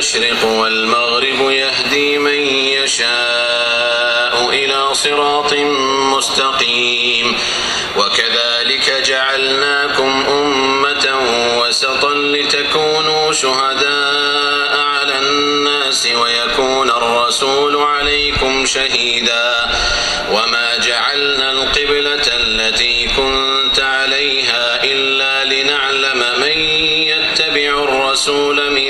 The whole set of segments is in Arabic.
المشرق والمغرب يهدي من يشاء إلى صراط مستقيم. وكذلك جعلناكم أمة وسطا لتكونوا شهداء على الناس ويكون الرسول عليكم شهيدا. وما جعلنا القبلة التي كنت عليها إلا لنعلم من يتبع الرسول ممن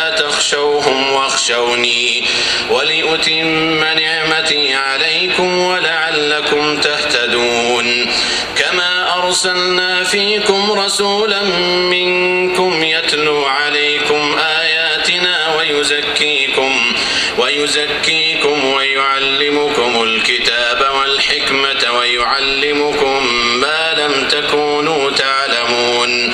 تخشوهم واخشوني ولأتم نعمتي عليكم ولعلكم تهتدون كما أرسلنا فيكم رسولا منكم يتلو عليكم آياتنا ويزكيكم ويزكيكم ويعلمكم الكتاب والحكمة ويعلمكم ما لم تكونوا تعلمون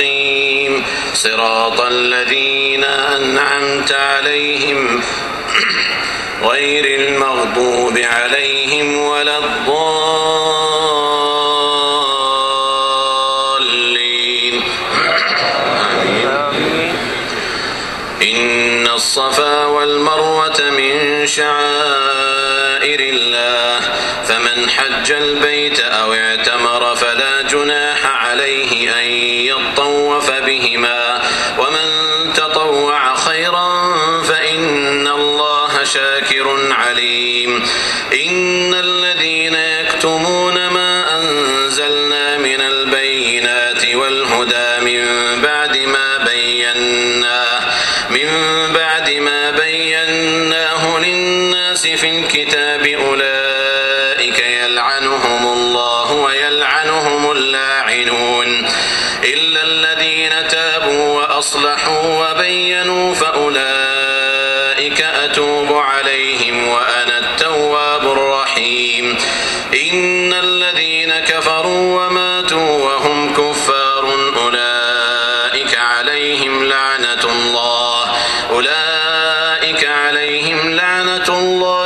صراط الذين أنعمت عليهم غير المغضوب عليهم ولا الضالين. إن الصفا والمروة من شعائر الله فمن حج البيت أو اعتمر فلا جناح عليه أن يطوف بهما ومن تطوع خيرا فإن الله شاكر عليم. إن الذين يكتمون ما أنزلنا من البينات والهدى من بعد ما بيناه من بعد ما بيناه للناس في الكتاب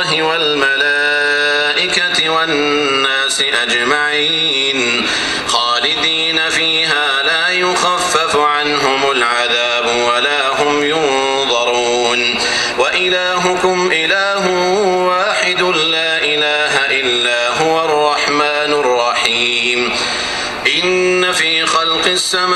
الله والملائكة والناس أجمعين خالدين فيها لا يخفف عنهم العذاب ولا هم ينظرون وإلهكم إله واحد لا إله إلا هو الرحمن الرحيم إن في خلق السماوات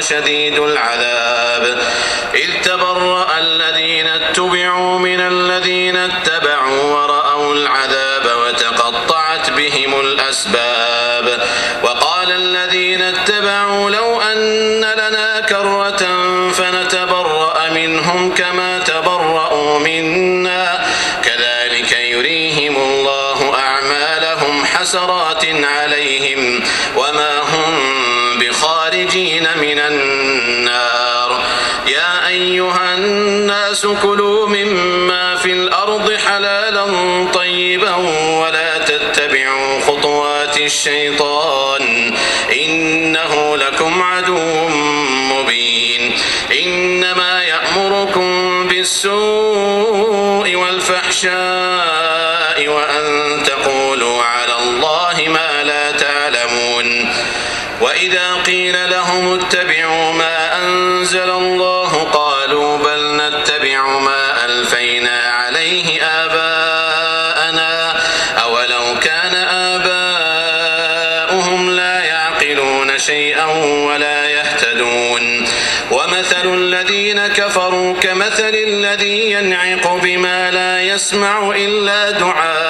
شديد العذاب. الناس كلوا مما في الأرض حلالا طيبا ولا تتبعوا خطوات الشيطان إنه لك كمثل الذي ينعق بما لا يسمع إلا دعاءً.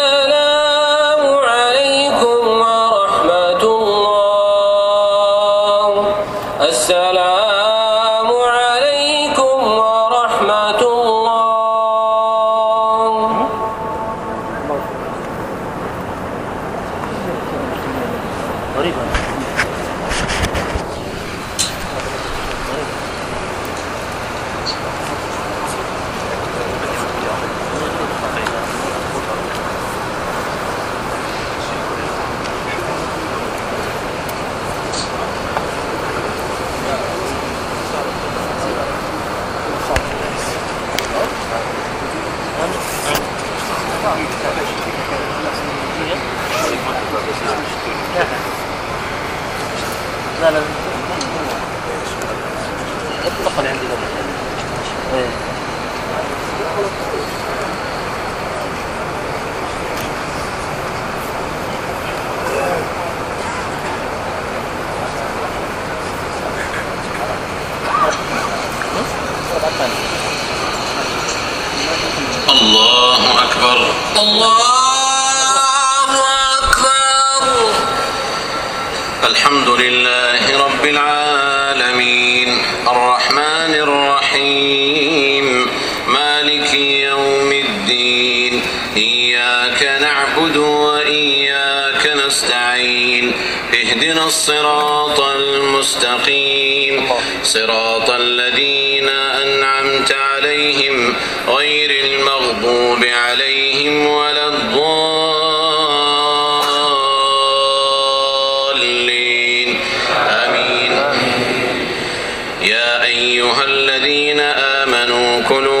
con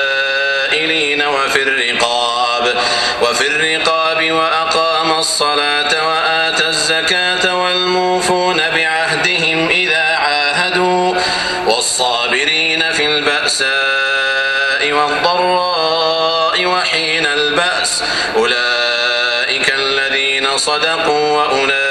وفي الرقاب وفي الرقاب وأقام الصلاة وآتى الزكاة والموفون بعهدهم إذا عاهدوا والصابرين في البأساء والضراء وحين البأس أولئك الذين صدقوا وأولئك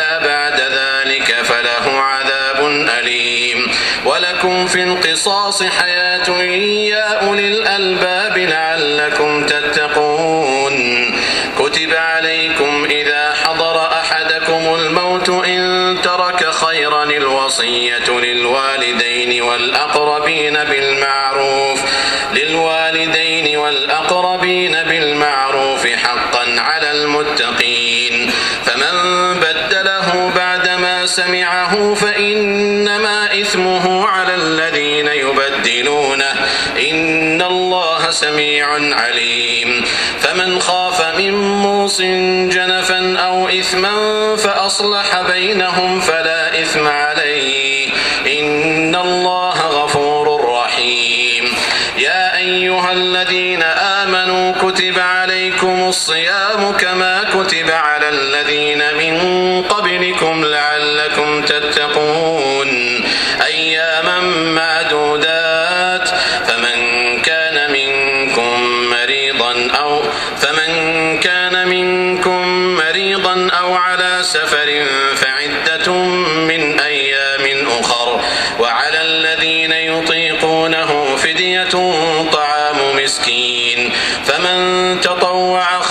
ولكم في القصاص حياة يا أولي الألباب لعلكم تتقون. كتب عليكم إذا حضر أحدكم الموت إن ترك خيرا الوصية للوالدين والأقربين بالمعروف. للوالدين والأقربين بالمعروف حقا على المتقين. فمن بدله سمعه فإنما إثمه على الذين يبدلونه. إن الله سميع عليم. فمن خاف من موص جنفا أو إثما فأصلح بينهم فلا إثم عليه. إن الله غفور رحيم. يا أيها الذين آمنوا كتب عليكم الصيام كما كتب على الذين من قبلكم لعلكم أخر وعلى الذين يطيقونه فدية طعام مسكين فمن تطوع خيرا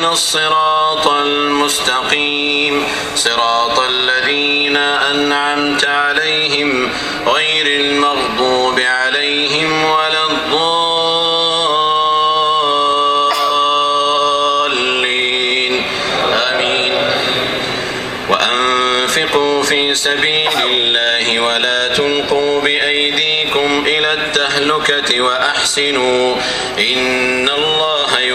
اهدنا الصراط المستقيم. صراط الذين أنعمت عليهم غير المغضوب عليهم ولا الضالين. آمين. وأنفقوا في سبيل الله ولا تلقوا بأيديكم إلى التهلكة وأحسنوا. إن الله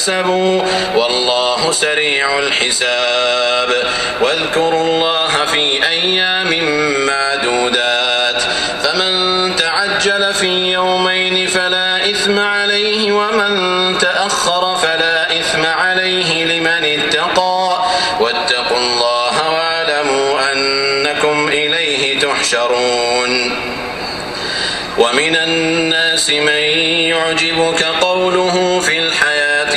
كسبوا والله سريع الحساب. واذكروا الله في أيام معدودات. فمن تعجل في يومين فلا إثم عليه ومن تأخر فلا إثم عليه لمن اتقى. واتقوا الله واعلموا أنكم إليه تحشرون. ومن الناس من يعجبك قوله في الحياة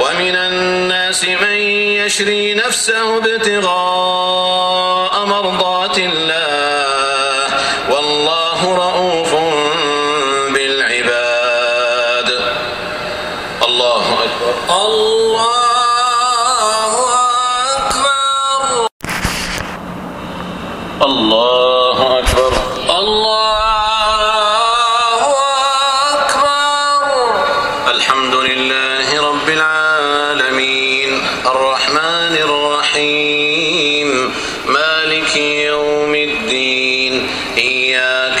ومن الناس من يشري نفسه ابتغاء مرضات الله. والله رؤوف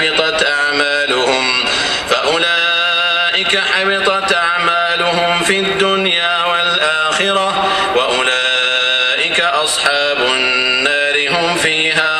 حبطت أعمالهم فأولئك حبطت أعمالهم في الدنيا والآخرة وأولئك أصحاب النار هم فيها